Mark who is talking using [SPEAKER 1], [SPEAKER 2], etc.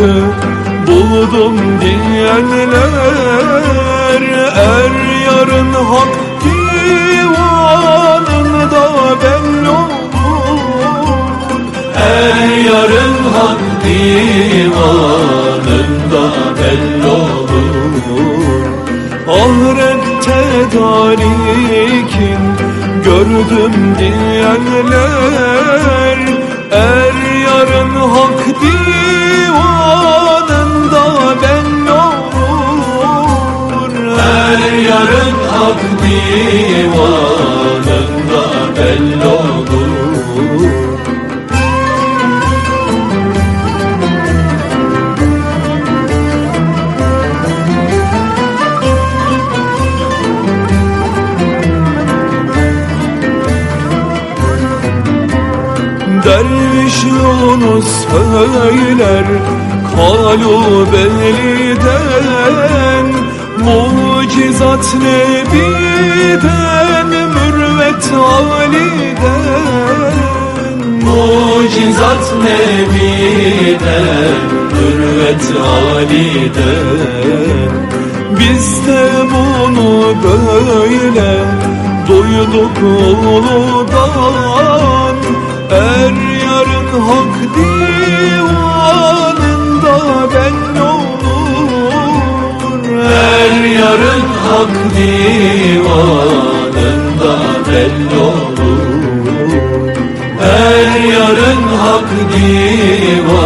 [SPEAKER 1] hakkı buldum diyenler Er yarın hak divanında belli olur.
[SPEAKER 2] Er yarın hak divanında belli olur.
[SPEAKER 1] Ahirette tarikin gördüm diyenler Er divanında belli olur Derviş Yunus söyler Kalu beliden Mucizat nebiden Mürvet aliden.
[SPEAKER 2] Mucizat nebiden Hürvet aliden.
[SPEAKER 1] Biz de bunu böyle Duyduk uludan Hak divanında belli olur.
[SPEAKER 2] Her yarın hak divanında